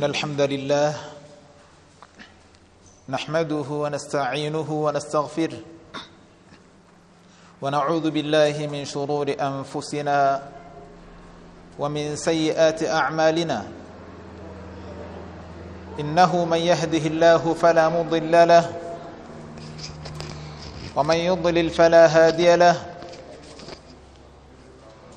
إن الحمد لله نحمده ونستعينه ونستغفره ونعوذ بالله من شرور أنفسنا ومن سيئات أعمالنا. إنه من يهده الله فلا مضل له ومن يضلل فلا هادي له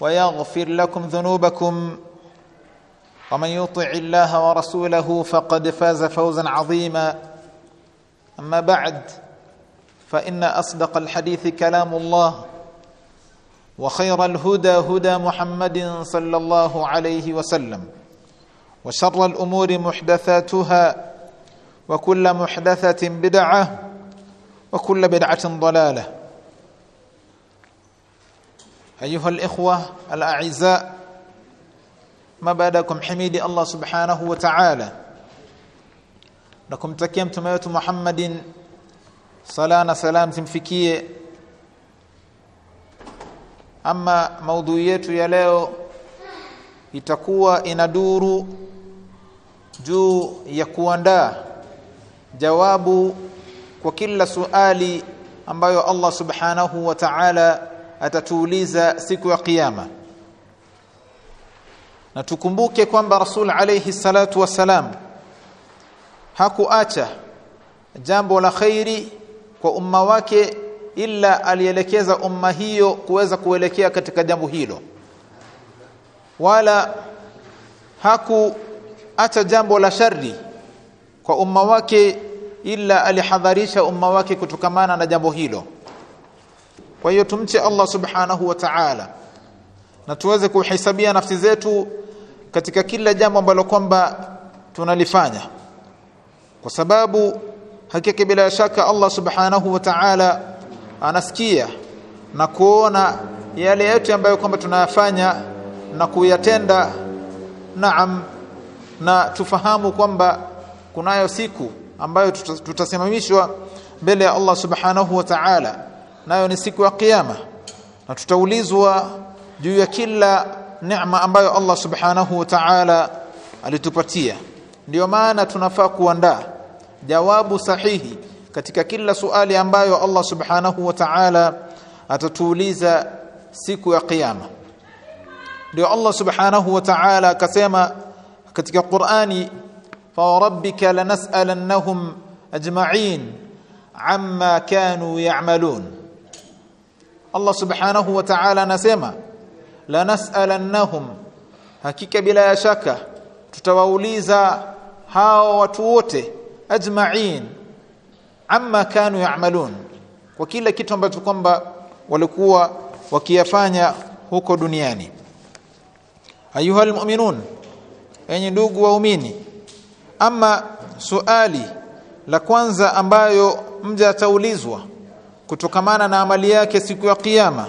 ويغفر لكم ذنوبكم ومن يطع الله ورسوله فقد فاز فوزا عظيما. أما بعد فإن أصدق الحديث كلام الله وخير الهدى هدى محمد صلى الله عليه وسلم وشر الأمور محدثاتها وكل محدثة بدعة وكل بدعة ضلالة. ايها الاخوه الاعزاء ما بعدكم حميدي الله سبحانه وتعالى na kumtakia mtume wetu Muhammadin sala na salam zimfikie ama maudhui yetu ya leo itakuwa inaduru juu ya kuandaa jawabu kwa kila suali ambayo Allah subhanahu wa ta'ala atatuuliza siku ya kiyama. Na tukumbuke kwamba rasul alayhi salatu wasalam hakuacha jambo la khairi kwa umma wake ila alielekeza umma hiyo kuweza kuelekea katika jambo hilo. Wala hakuacha jambo la shari kwa umma wake ila alihadharisha umma wake kutokamana na jambo hilo kwa hiyo tumche Allah subhanahu wa ta'ala. Na tuweze kuhesabia nafsi zetu katika kila jambo ambalo kwamba tunalifanya. Kwa sababu hakika bila shaka Allah subhanahu wa ta'ala anasikia na kuona yale yetu ambayo kwamba tunayafanya na kuyatenda. Naam na tufahamu kwamba kunayo siku ambayo tutasimamishwa mbele ya Allah subhanahu wa ta'ala nayo ni siku ya kiyama. Na tutaulizwa juu ya kila neema ambayo Allah subhanahu wa ta'ala alitupatia. Ndiyo maana tunafaa kuandaa jawabu sahihi katika kila suali ambayo Allah subhanahu wa ta'ala atatuuliza siku ya kiyama. Ndio Allah subhanahu wa ta'ala akasema katika Qur'ani fa rabbika lanas'alannahum ajma'in amma kanu ya'malun Allah subhanahu wa ta'ala anasema la nas'alannahum hakika bila ya shaka tutawauliza hao watu wote ajma'in amma kanu ya'malun kwa kila kitu ambacho kwamba walikuwa wakiyafanya huko duniani. Ayuha almu'minun enyi ndugu waumini ama suali la kwanza ambayo mja ataulizwa kutokamana na amali yake siku ya kiyama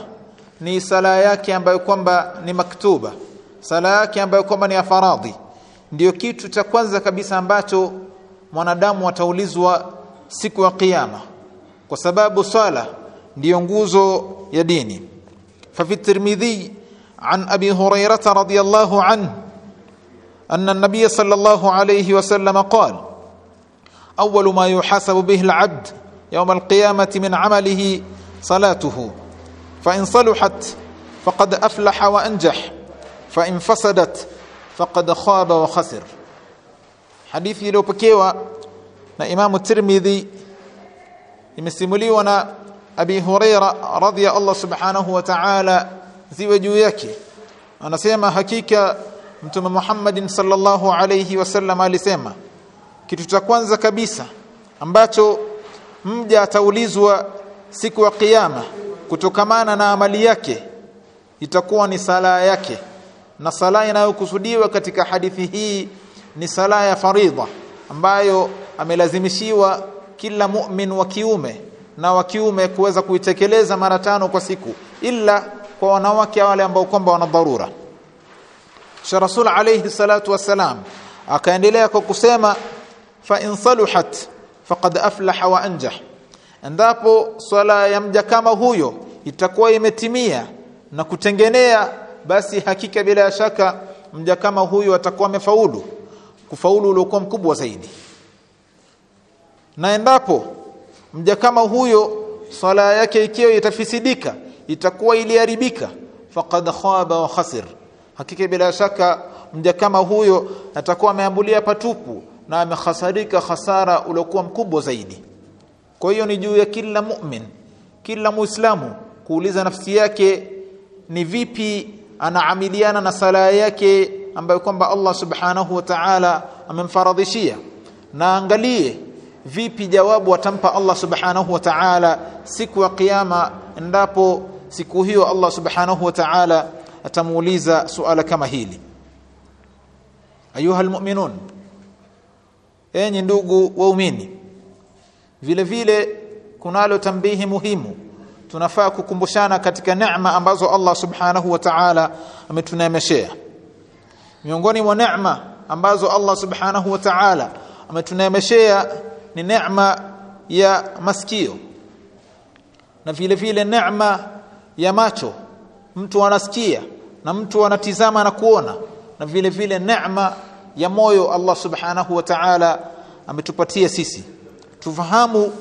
ni sala yake ambayo kwamba ni maktuba sala yake ambayo kwamba ni ya faradhi ndiyo kitu cha kwanza kabisa ambacho mwanadamu ataulizwa siku ya kiyama kwa sababu swala ndiyo nguzo ya dini fa fi tirmidhi an abi hurairah radhiyallahu anhu أن النبي صلى الله عليه وسلم قال أول ما يحاسب به العبد يوم القيامة من عمله صلاته. فإن صلحت فقد أفلح وأنجح. فإن فسدت فقد خاب وخسر. حديثي لو بكيوا إمام الترمذي يمسملي أبي هريرة رضي الله سبحانه وتعالى زوجو يكي أنا سيما حكيكا mtume muhammadin salllahu alaihi wasallam alisema kitu cha kwanza kabisa ambacho mja ataulizwa siku ya kiyama kutokamana na amali yake itakuwa ni sala yake. Na sala inayokusudiwa katika hadithi hii ni sala ya faridha ambayo amelazimishiwa kila mu'min wa kiume na wa kiume kuweza kuitekeleza mara tano kwa siku ila kwa wanawake wale ambao kwamba wana dharura. Sha Rasul alayhi salatu wassalam akaendelea kwa kusema fa in saluhat faqad aflaha wa anjah. Endapo swala ya mja kama huyo itakuwa imetimia na kutengenea basi hakika bila shaka mja kama huyo atakuwa amefaulu kufaulu uliokuwa mkubwa zaidi. Na endapo mja kama huyo swala yake ikiwa itafisidika itakuwa iliharibika faqad khaba wa khasir. Hakika bila shaka mja kama huyo atakuwa ameambulia patupu na amekhasarika hasara uliokuwa mkubwa zaidi. Kwa hiyo ni juu ya kila mu'min kila muislamu kuuliza nafsi yake ni vipi anaamiliana na sala yake ambayo kwamba Allah subhanahu wa ta'ala amemfaradhishia. Na angalie vipi jawabu atampa Allah subhanahu wa ta'ala siku ya kiyama ndapo siku hiyo Allah subhanahu wa ta'ala atamuuliza suala kama hili. Ayuha almu'minun enyi ndugu waumini vile vile kunalo tambihi muhimu. Tunafaa kukumbushana katika neema ambazo Allah subhanahu wa ta'ala ametuneemeshea. Miongoni mwa neema ambazo Allah subhanahu wa ta'ala ametunemeshea ni neema ya masikio na vile vile neema ya macho. Mtu anasikia na mtu anatizama na kuona na vile vile neema ya moyo Allah subhanahu wa ta'ala ametupatia sisi. Tufahamu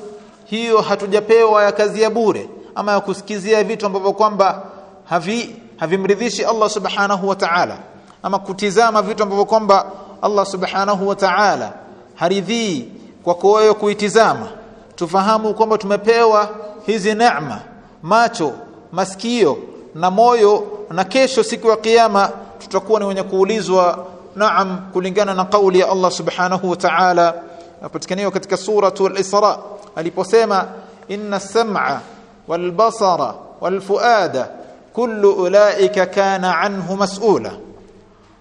hiyo hatujapewa ya kazi ya bure ama ya kusikizia vitu ambavyo kwamba havi havimridhishi Allah subhanahu wa ta'ala ama kutizama vitu ambavyo kwamba Allah subhanahu wa ta'ala haridhii kwa wewe kuitizama. Tufahamu kwamba tumepewa hizi neema macho masikio na moyo na kesho siku ya kiyama tutakuwa ni wenye kuulizwa naam kulingana na kauli ya Allah subhanahu wa ta'ala napatikaniwa katika suratul Isra aliposema inna sam'a wal basara wal fuada kullu ulaika kana anhu mas'ula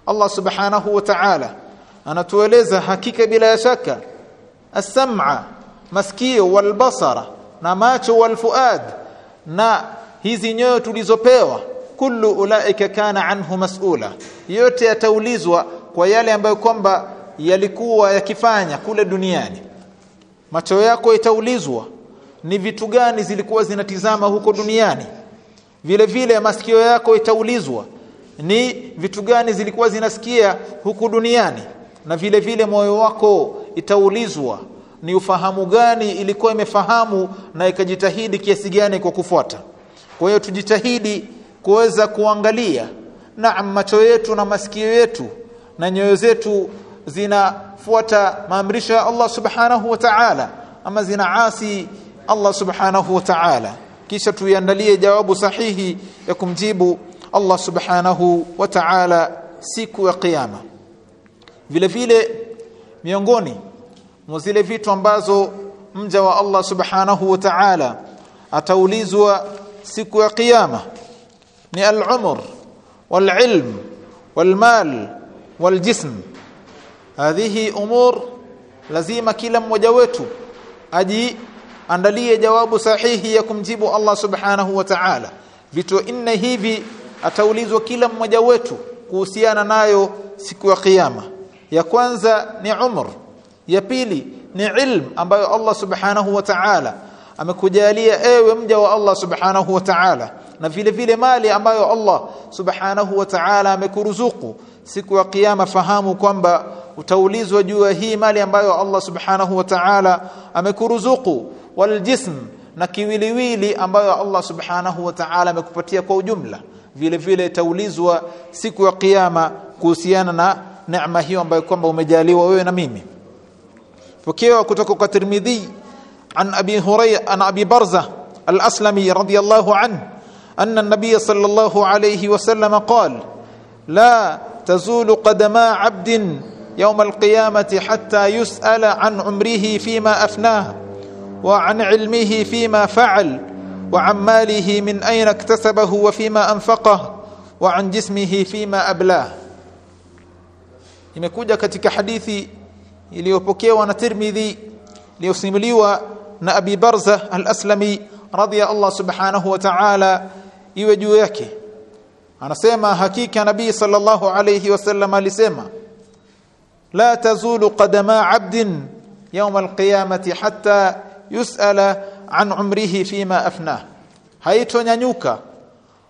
Allah subhanahu wa ta'ala anatueleza hakika bila shaka as-sam'a masikio wal basara na macho wal fuad na hizi nyoyo tulizopewa kullu ulaika kana anhu mas'ula yote yataulizwa kwa yale ambayo kwamba yalikuwa yakifanya kule duniani. Macho yako itaulizwa ni vitu gani zilikuwa zinatizama huko duniani? Vile vile masikio yako itaulizwa ni vitu gani zilikuwa zinasikia huku duniani? Na vile vile moyo wako itaulizwa ni ufahamu gani ilikuwa imefahamu na ikajitahidi kiasi gani kwa kufuata. Kwa hiyo tujitahidi kuweza kuangalia na macho yetu na masikio yetu na nyoyo zetu zinafuata maamrisho ya Allah subhanahu wa ta'ala ama zinaasi Allah subhanahu wa ta'ala. Kisha tuiandalie jawabu sahihi ya kumjibu Allah subhanahu wa ta'ala siku ya kiyama vile vile miongoni mwa zile vitu ambazo mja wa Allah subhanahu wa ta'ala ataulizwa siku ya kiyama ni al-umr wal-ilm wal-mal wal-jism hadhihi umur lazima kila mmoja wetu ajiandalie jawabu sahihi ya kumjibu Allah subhanahu wa ta'ala. Vitu nne hivi ataulizwa kila mmoja wetu kuhusiana nayo siku ya kiyama. Ya kwanza ni umr ya pili ni ilm ambayo Allah subhanahu wa ta'ala amekujalia ewe mja wa Allah subhanahu wa ta'ala na vile vile mali ambayo Allah subhanahu wa ta'ala amekuruzuku siku ya kiyama fahamu kwamba utaulizwa juu ya hii mali ambayo Allah subhanahu wa ta'ala amekuruzuku wal jism na kiwiliwili ambayo Allah subhanahu wa ta'ala amekupatia kwa ujumla. Vile vile itaulizwa siku ya kiyama kuhusiana na neema hiyo ambayo kwamba umejaliwa wewe na mimi. Pokewa kutoka kwa Tirmidhi an Abi Hurayra an Abi Barza al-Aslami radiyallahu anhu anna an-nabiy sallallahu alayhi wasallam qala la تزول قدما عبد يوم القيامة حتى يسأل عن عمره فيما أفناه وعن علمه فيما فعل وعن ماله من أين اكتسبه وفيما أنفقه وعن جسمه فيما أبلاه imekuja katika hadithi iliyopokewa na Tirmidhi iliyosimuliwa na Abi Barza al-Aslami radhiya Allah subhanahu wa ta'ala iwe juu yake anasema hakika nabii sallallahu alayhi wasallam alisema la tazulu qadama 'abdin yawm alqiyamati hatta yus'ala an umrihi fima afna. Haitonyanyuka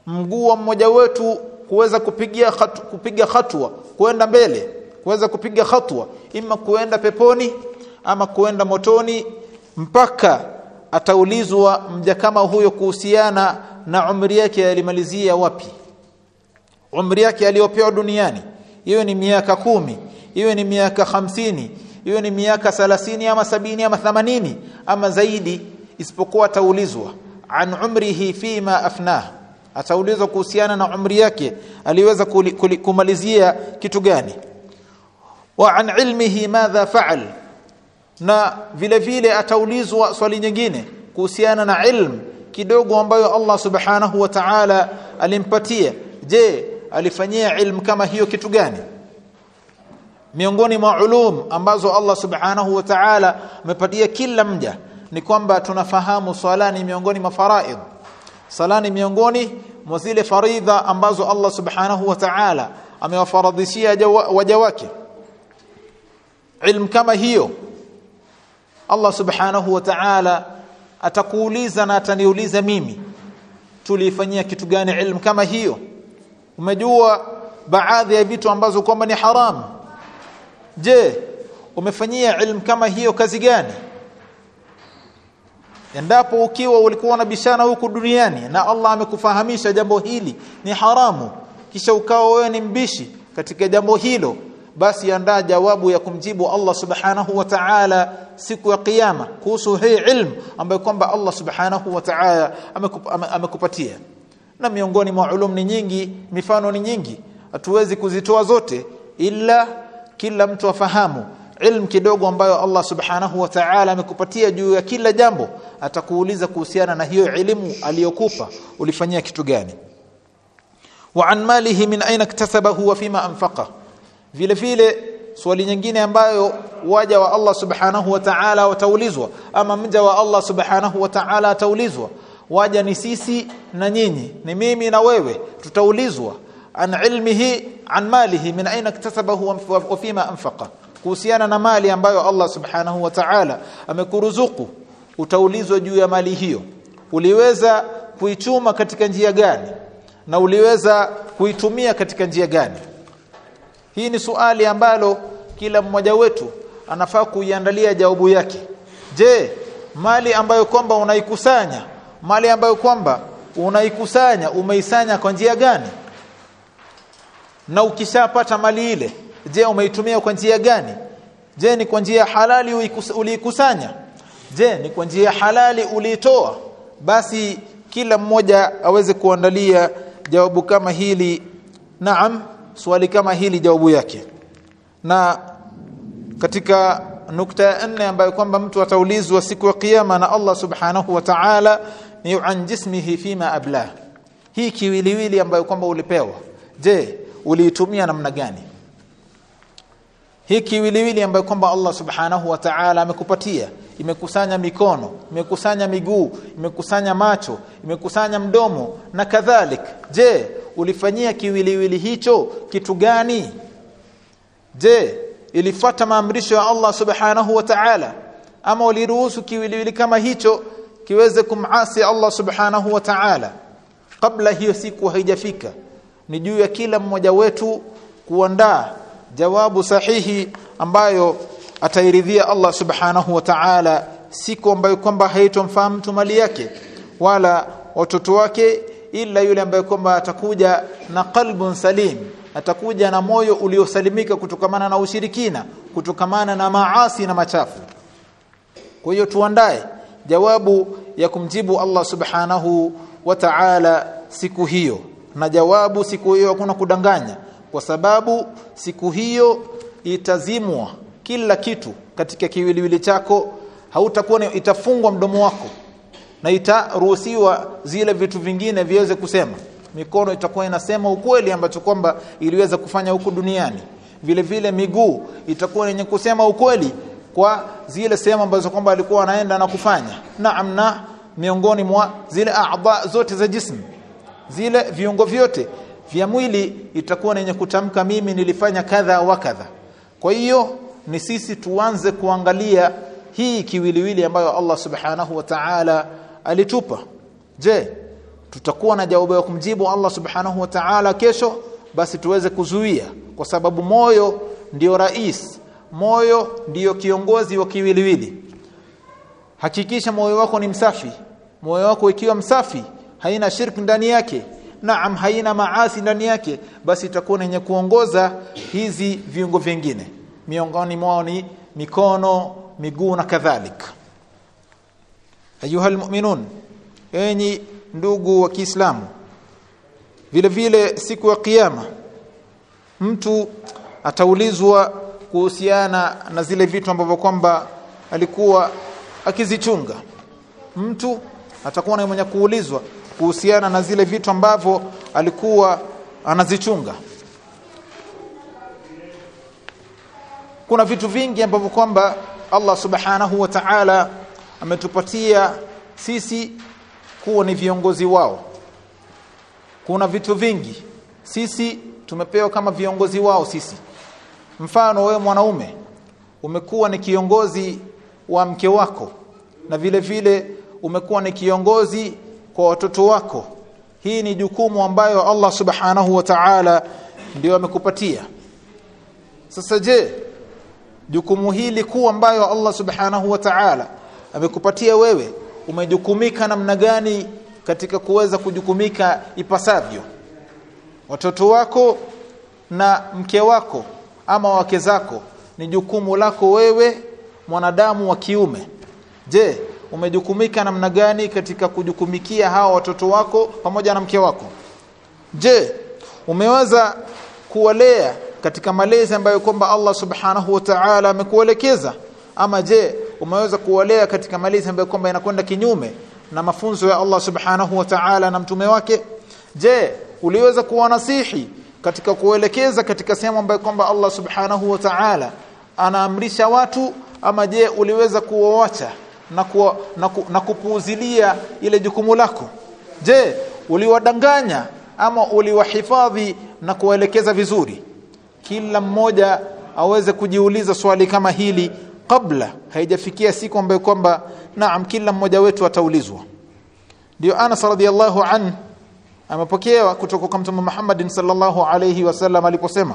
mguu wa mmoja wetu kuweza kupigia khatu, kupiga hatua kwenda mbele kuweza kupiga hatua ima kuenda peponi ama kuenda motoni mpaka ataulizwa mja kama huyo kuhusiana na umri yake alimalizia wapi umri yake aliyopewa duniani iwe ni miaka kumi iwe ni miaka hamsini iwe ni miaka salasini ama sabini ama thamanini ama zaidi isipokuwa ataulizwa an umrihi fima afnah ataulizwa kuhusiana na umri yake aliweza kumalizia kitu gani? Wa an ilmihi madha faal na vile vile ataulizwa swali nyingine kuhusiana na ilmu kidogo ambayo Allah subhanahu wa ta'ala alimpatia. Je alifanyia ilmu kama hiyo kitu gani? Miongoni mwa ulum ambazo Allah subhanahu wa ta'ala amepatia kila mja ni kwamba tunafahamu swala ni miongoni mwa faraid. Sala ni miongoni mwa zile faridha ambazo Allah subhanahu wa ta'ala amewafaradhishia waja wake. Ilmu kama hiyo Allah subhanahu wa ta'ala atakuuliza na ataniuliza mimi tulifanyia kitu gani ilmu kama hiyo umejua baadhi ya vitu ambazo kwamba ni haramu je umefanyia ilmu kama hiyo kazi gani? Endapo ukiwa ulikuwa na bishana huku duniani na Allah amekufahamisha jambo hili ni haramu kisha ukawa wewe ni mbishi katika jambo hilo basi andaa jawabu ya kumjibu Allah subhanahu wa ta'ala siku ya kiyama kuhusu hii ilmu ambayo kwamba Allah subhanahu wa ta'ala amekupatia na miongoni mwa ulum ni nyingi mifano ni nyingi. Hatuwezi kuzitoa zote ila kila mtu afahamu. Ilmu kidogo ambayo Allah subhanahu wa ta'ala amekupatia juu ya kila jambo atakuuliza kuhusiana na hiyo elimu aliyokupa. Ulifanyia kitu gani? Wa an malihi min aina iktasabahu wa fima anfaqa. Vile vile swali nyingine ambayo waja wa Allah subhanahu wa ta'ala wataulizwa ama mja wa Allah subhanahu wa ta'ala ataulizwa waja ni sisi na nyinyi ni mimi na wewe tutaulizwa an ilmihi an malihi min aina iktasabahu wa fima anfaqa. Kuhusiana na mali ambayo Allah subhanahu wa ta'ala amekuruzuku utaulizwa juu ya mali hiyo. Uliweza kuichuma katika njia gani? Na uliweza kuitumia katika njia gani? Hii ni suali ambalo kila mmoja wetu anafaa kuiandalia jawabu yake. Je mali ambayo kwamba unaikusanya mali ambayo kwamba unaikusanya umeisanya kwa njia gani? Na ukishapata mali ile je umeitumia kwa njia gani? Je ni kwa njia halali uliikusanya? Je ni kwa njia halali uliitoa? Basi kila mmoja aweze kuandalia jawabu kama hili. Naam swali kama hili jawabu yake. Na katika nukta ya nne ambayo kwamba mtu ataulizwa siku ya kiyama na Allah subhanahu wa ta'ala ni an jismihi fima abla hii kiwiliwili ambayo kwamba ulipewa. Je uliitumia namna gani? Hii kiwiliwili ambayo kwamba Allah subhanahu wa ta'ala amekupatia. Imekusanya mikono imekusanya miguu imekusanya macho imekusanya mdomo na kadhalik. Je ulifanyia kiwiliwili hicho kitu gani? Je ilifata maamrisho ya Allah subhanahu wa ta'ala? Ama uliruhusu kiwiliwili kama hicho kiweze kumasi Allah subhanahu wa ta'ala. Kabla hiyo siku haijafika ni juu ya kila mmoja wetu kuandaa jawabu sahihi ambayo atairidhia Allah subhanahu wa ta'ala siku ambayo kwamba haitomfahamu mtu mali yake wala watoto wake ila yule ambaye kwamba atakuja na qalbun salim atakuja na moyo uliosalimika kutokamana na ushirikina kutokamana na maasi na machafu. Kwa hiyo tuandae jawabu ya kumjibu Allah subhanahu wa ta'ala siku hiyo. Na jawabu siku hiyo hakuna kudanganya kwa sababu siku hiyo itazimwa kila kitu katika kiwiliwili chako hautakuwa itafungwa mdomo wako na itaruhusiwa zile vitu vingine viweze kusema. Mikono itakuwa inasema ukweli ambacho kwamba iliweza kufanya huku duniani. Vile vile miguu itakuwa yenye kusema ukweli kwa zile sehemu ambazo kwamba alikuwa anaenda na kufanya. Naam na miongoni mwa zile a'dha zote za jismu zile viungo vyote vya mwili itakuwa yenye kutamka mimi nilifanya kadha wa kadha. Kwa hiyo ni sisi tuanze kuangalia hii kiwiliwili ambayo Allah subhanahu wa ta'ala alitupa. Je tutakuwa na jawabu ya kumjibu Allah subhanahu wa ta'ala kesho? Basi tuweze kuzuia kwa sababu moyo ndio rais moyo ndiyo kiongozi wa kiwiliwili. Hakikisha moyo wako ni msafi. Moyo wako ikiwa msafi haina shirki ndani yake. Naam haina maasi ndani yake. Basi itakuwa yenye kuongoza hizi viungo vingine. Miongoni mwao ni mikono miguu na kadhalika ayuhal mu'minun enyi ndugu wa Kiislamu vile vile siku ya kiyama mtu ataulizwa kuhusiana na zile vitu ambavyo kwamba alikuwa akizichunga. Mtu atakuwa na mwenye kuulizwa kuhusiana na zile vitu ambavyo alikuwa anazichunga. Kuna vitu vingi ambavyo kwamba Allah subhanahu wa ta'ala ametupatia sisi kuwa ni viongozi wao. Kuna vitu vingi sisi tumepewa kama viongozi wao sisi mfano wewe mwanaume umekuwa ni kiongozi wa mke wako na vile vile umekuwa ni kiongozi kwa watoto wako. Hii ni jukumu ambayo Allah subhanahu wa ta'ala ndio amekupatia. Sasa je jukumu hili kuu ambayo Allah subhanahu wa ta'ala amekupatia wewe umejukumika namna gani katika kuweza kujukumika ipasavyo? Watoto wako na mke wako ama wake zako ni jukumu lako wewe mwanadamu wa kiume. Je umejukumika namna gani katika kujukumikia hawa watoto wako pamoja na mke wako? Je umeweza kuwalea katika malezi ambayo kwamba Allah subhanahu wa ta'ala amekuelekeza? Ama je umeweza kuwalea katika malezi ambayo kwamba inakwenda kinyume na mafunzo ya Allah subhanahu wa ta'ala na mtume wake? Je uliweza kuwanasihi katika kuelekeza katika sehemu ambayo kwamba Allah subhanahu wa ta'ala anaamrisha watu ama je uliweza kuwaacha na, ku, na, ku, na kupuuzilia ile jukumu lako? Je uliwadanganya ama uliwahifadhi na kuwaelekeza vizuri? Kila mmoja aweze kujiuliza swali kama hili kabla haijafikia siku ambayo kwamba naam kila mmoja wetu ataulizwa. Ndio Anas radhiallahu an amepokewa kutoka kwa Mtume Muhammad sallallahu alayhi wasallam aliposema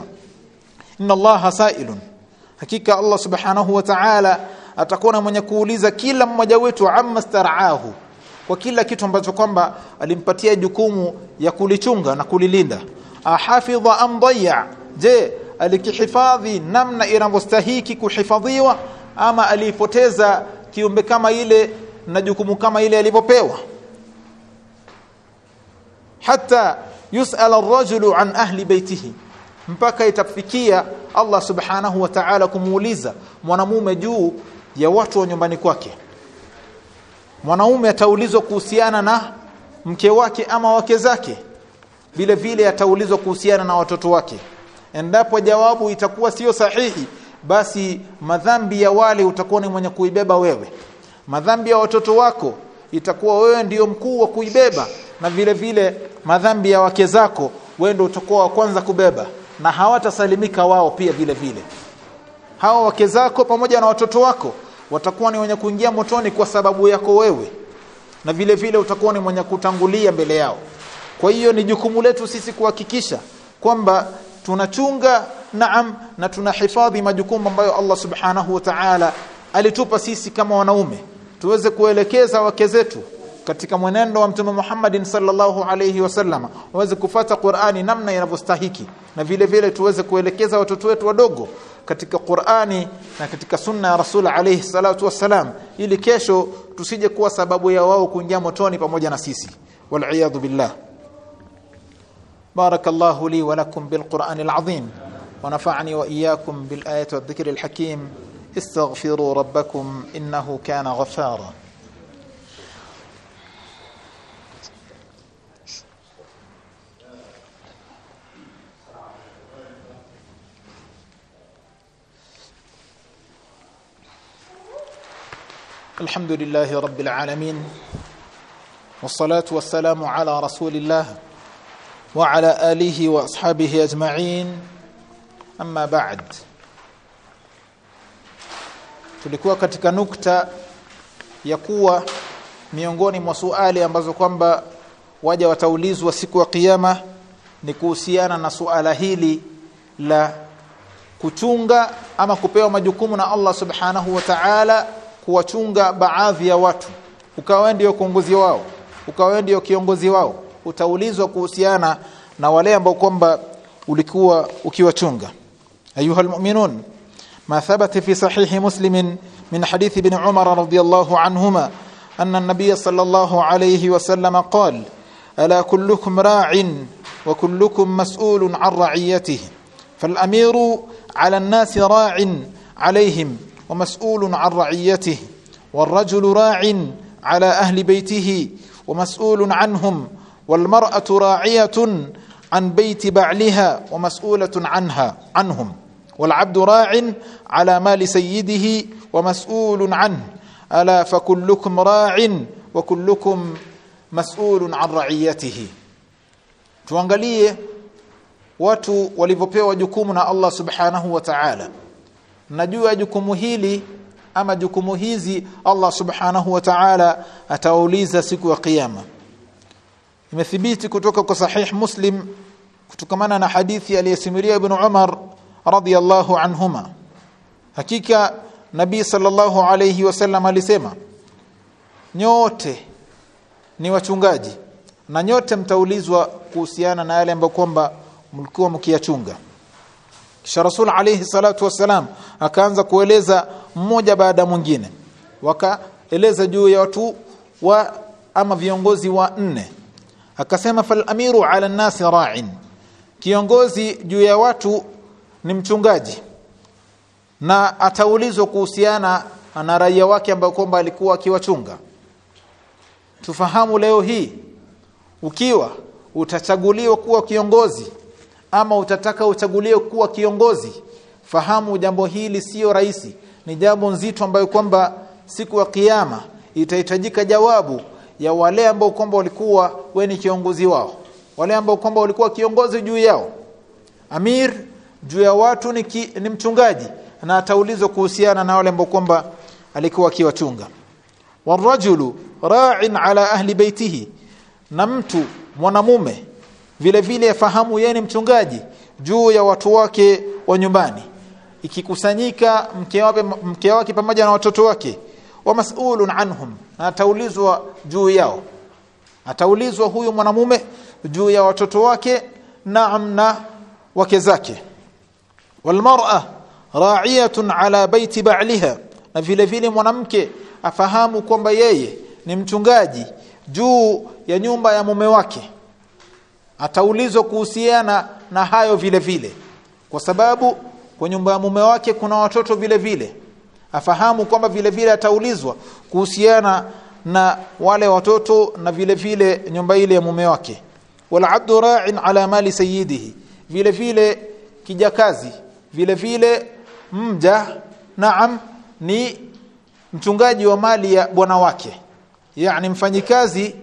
inna allaha sa'ilun. Hakika Allah subhanahu wa ta'ala atakuwa na mwenye kuuliza kila mmoja wetu amma starahu? Kwa kila kitu ambacho kwamba alimpatia jukumu ya kulichunga na kulilinda. Ahafidha am dayya? Je alikihifadhi namna inavyostahiki kuhifadhiwa ama alipoteza kiumbe kama ile na jukumu kama ile alivyopewa hata yusal ar-rajulu an ahli baitihi. Mpaka itafikia Allah subhanahu wa ta'ala kumuuliza mwanamume juu ya watu wa nyumbani kwake. Mwanaume ataulizwa kuhusiana na mke wake ama wake zake. Vile vile ataulizwa kuhusiana na watoto wake. Endapo jawabu itakuwa sio sahihi basi madhambi ya wale utakuwa ni mwenye kuibeba wewe. Madhambi ya watoto wako itakuwa wewe ndiyo mkuu wa kuibeba na vile vile madhambi ya wake zako wewe ndio utakuwa wa kwanza kubeba na hawatasalimika wao pia vile vile. Hao wake zako pamoja na watoto wako watakuwa ni wenye kuingia motoni kwa sababu yako wewe na vile vile utakuwa ni mwenye kutangulia mbele yao. Kwa hiyo ni jukumu letu sisi kuhakikisha kwamba tunachunga naam na tunahifadhi majukumu ambayo Allah subhanahu wa ta'ala alitupa sisi kama wanaume tuweze kuelekeza wake zetu katika mwenendo wa mtume Muhammad sallallahu alayhi wasallam waweze kufata Qur'ani namna inavyostahiki na vile vile tuweze kuelekeza watoto wetu wadogo katika Qur'ani na katika sunna ya Rasul alayhi salatu wassalam ili kesho tusije kuwa sababu ya wao kuingia motoni pamoja na sisi wal billah بارك الله لي ولكم بالقرآن العظيم ونفعني وإياكم بالآية والذكر الحكيم استغفروا ربكم إنه كان غفارا. الحمد لله رب العالمين والصلاة والسلام على رسول الله وعلى آله وأصحابه أجمعين أما بعد tulikuwa katika nukta ya kuwa miongoni mwa suali ambazo kwamba waja wataulizwa siku ya kiyama ni kuhusiana na suala hili la kuchunga ama kupewa majukumu na Allah subhanahu wa ta'ala kuwachunga baadhi ya watu. Ukawa ndio kiongozi wao ukawa ndio kiongozi wao. Utaulizwa kuhusiana na wale ambao kwamba ulikuwa ukiwachunga. Ayuha almu'minun ما ثبت في صحيح مسلم من حديث ابن عمر رضي الله عنهما أن النبي صلى الله عليه وسلم قال ألا كلكم راع وكلكم مسؤول عن رعيته. فالأمير على الناس راع عليهم ومسؤول عن رعيته. والرجل راع على أهل بيته ومسؤول عنهم. والمرأة راعية عن بيت بعلها ومسؤولة عنها عنهم. والعبد راع على مال سيده ومسؤول عنه ألا فكلكم راع وكلكم مسؤول عن رعيته tuangalie watu walivyopewa jukumu na Allah subhanahu wa ta'ala najua jukumu hili ama jukumu hizi Allah subhanahu wa ta'ala atawauliza siku ya kiyama imethibiti kutoka kwa sahih muslim kutokamana na hadithi aliyesimulia ibn Umar radiyallahu anhuma. Hakika nabii sallallahu alayhi wasallam alisema nyote ni wachungaji na nyote mtaulizwa kuhusiana na yale ambayo kwamba mlikuwa mkiyachunga. Kisha rasul alayhi salatu wasalam akaanza kueleza mmoja baada mwingine. Wakaeleza juu ya watu wa ama viongozi wa nne. Akasema fal amiru ala nasi ra'in. Kiongozi juu ya watu ni mchungaji. Na ataulizwa kuhusiana na raia wake ambao kwamba alikuwa akiwachunga. Tufahamu leo hii ukiwa utachaguliwa kuwa kiongozi ama utataka uchaguliwe kuwa kiongozi fahamu jambo hili sio rahisi. Ni jambo nzito ambayo kwamba siku ya kiyama itahitajika jawabu ya wale ambao kwamba walikuwa we ni kiongozi wao. Wale ambao kwamba walikuwa kiongozi juu yao. Amir juu ya watu ni, ki, ni mchungaji. Na ataulizwa kuhusiana na wale ambao kwamba alikuwa akiwachunga. Warajulu ra'in ala ahli baitihi. Na mtu mwanamume vile vile afahamu yeye ni mchungaji juu ya watu wake wa nyumbani. Ikikusanyika mke wake mke wake pamoja na watoto wake wa mas'ulun anhum. Na ataulizwa juu yao. Ataulizwa huyu mwanamume juu ya watoto wake na wake zake walmar'a ra'iyatun ala baiti ba'liha. Na vile vile mwanamke afahamu kwamba yeye ni mchungaji juu ya nyumba ya mume wake. Ataulizwa kuhusiana na hayo vile vile. Kwa sababu kwa nyumba ya mume wake kuna watoto vile vile. Afahamu kwamba vile vile ataulizwa kuhusiana na wale watoto na vile vile nyumba ile ya mume wake. Wala abdu ra'in ala mali sayyidihi. Vile vile kijakazi vile vile mja naam ni mchungaji wa mali ya bwana wake. Yani mfanyikazi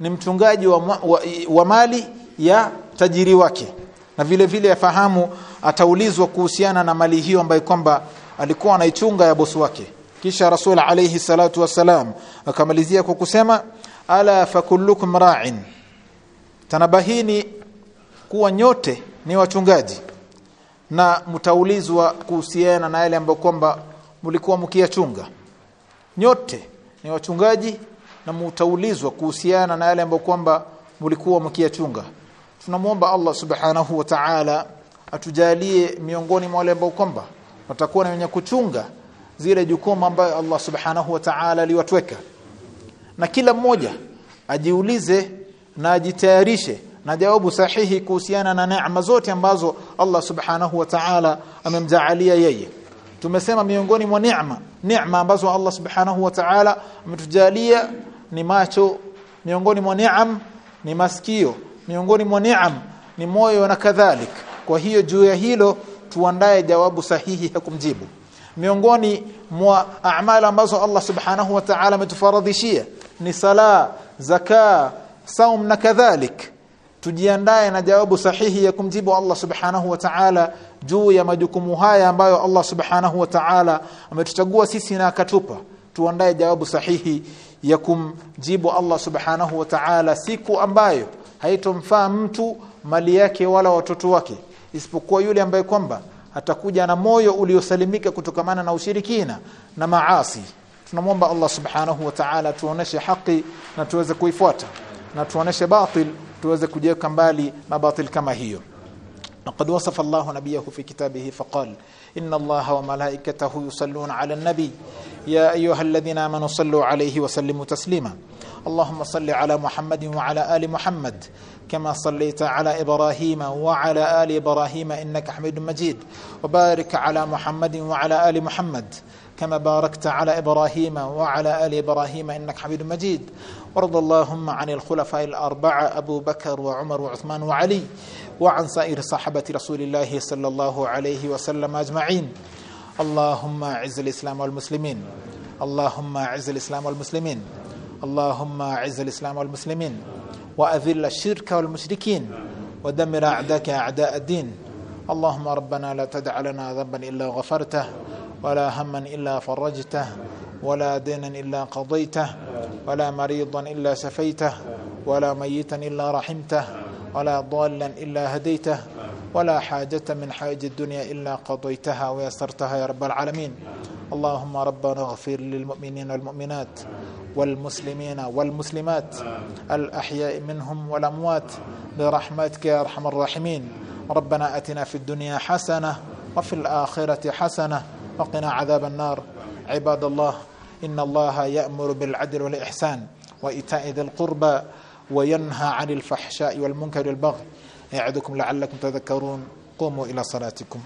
ni mchungaji wa, wa, wa mali ya tajiri wake. Na vile vile afahamu ataulizwa kuhusiana na mali hiyo ambayo kwamba alikuwa anaichunga ya bosi wake. Kisha rasul alayhi salatu wasalam akamalizia kwa kusema ala fakullukum ra'in. Tanabahini kuwa nyote ni wachungaji na mtaulizwa kuhusiana na yale ambayo kwamba mlikuwa mkiyachunga. Nyote ni wachungaji na mtaulizwa kuhusiana na yale ambayo kwamba mlikuwa mkiyachunga. Tunamwomba Allah subhanahu wa ta'ala atujalie miongoni mwa wale ambao kwamba watakuwa na wenye kuchunga zile jukumu ambayo Allah subhanahu wa ta'ala aliwatweka. Na kila mmoja ajiulize na ajitayarishe na jawabu sahihi kuhusiana na neema zote ambazo Allah subhanahu wa ta'ala amemjaalia yeye. Tumesema miongoni mwa neema neema ambazo Allah subhanahu wa ta'ala ametujalia ni macho miongoni mwa neema ni masikio miongoni mwa neema ni moyo na kadhalik. Kwa hiyo juu ya hilo tuandae jawabu sahihi ya kumjibu. Miongoni mwa a'mal ambazo Allah subhanahu wa ta'ala ametufaradhishia ni sala zaka saum na kadhalik tujiandae na jawabu sahihi ya kumjibu Allah subhanahu wa ta'ala juu ya majukumu haya ambayo Allah subhanahu wa ta'ala ametuchagua sisi na akatupa. Tuandae jawabu sahihi ya kumjibu Allah subhanahu wa ta'ala siku ambayo haitomfaa mtu mali yake wala watoto wake. Isipokuwa yule ambaye kwamba atakuja na moyo uliosalimika kutokamana na ushirikina na maasi. Tunamwomba Allah subhanahu wa ta'ala tuoneshe haki na tuweze kuifuata na tuoneshe batil tuweze kujiweka mbali na kama hiyo. لقد وصف الله نبيه في كتابه فقال إن الله وملائكته يصلون على النبي يا أيها الذين آمنوا صلوا عليه وسلموا تسليما اللهم صل على محمد وعلى آل محمد كما صليت على إبراهيم وعلى آل إبراهيم إنك حميد مجيد وبارك على محمد وعلى آل محمد كما باركت على إبراهيم وعلى آل إبراهيم إنك حميد مجيد. وارض اللهم عن الخلفاء الأربعة أبو بكر وعمر وعثمان وعلي وعن سائر صحابة رسول الله صلى الله عليه وسلم أجمعين. اللهم أعز الإسلام والمسلمين. اللهم أعز الإسلام والمسلمين. اللهم أعز الإسلام والمسلمين. وأذل الشرك والمشركين. ودمر أعداءك أعداء الدين. اللهم ربنا لا تدع لنا ذنبا إلا غفرته. ولا هما إلا فرجته ولا دينا إلا قضيته ولا مريضا إلا شفيته ولا ميتا إلا رحمته ولا ضالا إلا هديته ولا حاجة من حاج الدنيا إلا قضيتها ويسرتها يا رب العالمين. اللهم ربنا اغفر للمؤمنين والمؤمنات والمسلمين والمسلمات الأحياء منهم والأموات برحمتك يا أرحم الراحمين. ربنا أتنا في الدنيا حسنة وفي الآخرة حسنة وقنا عذاب النار. عباد الله إن الله يأمر بالعدل والإحسان وإيتاء ذي القربى وينهى عن الفحشاء والمنكر والبغي. يعدكم لعلكم تذكرون. قوموا إلى صلاتكم.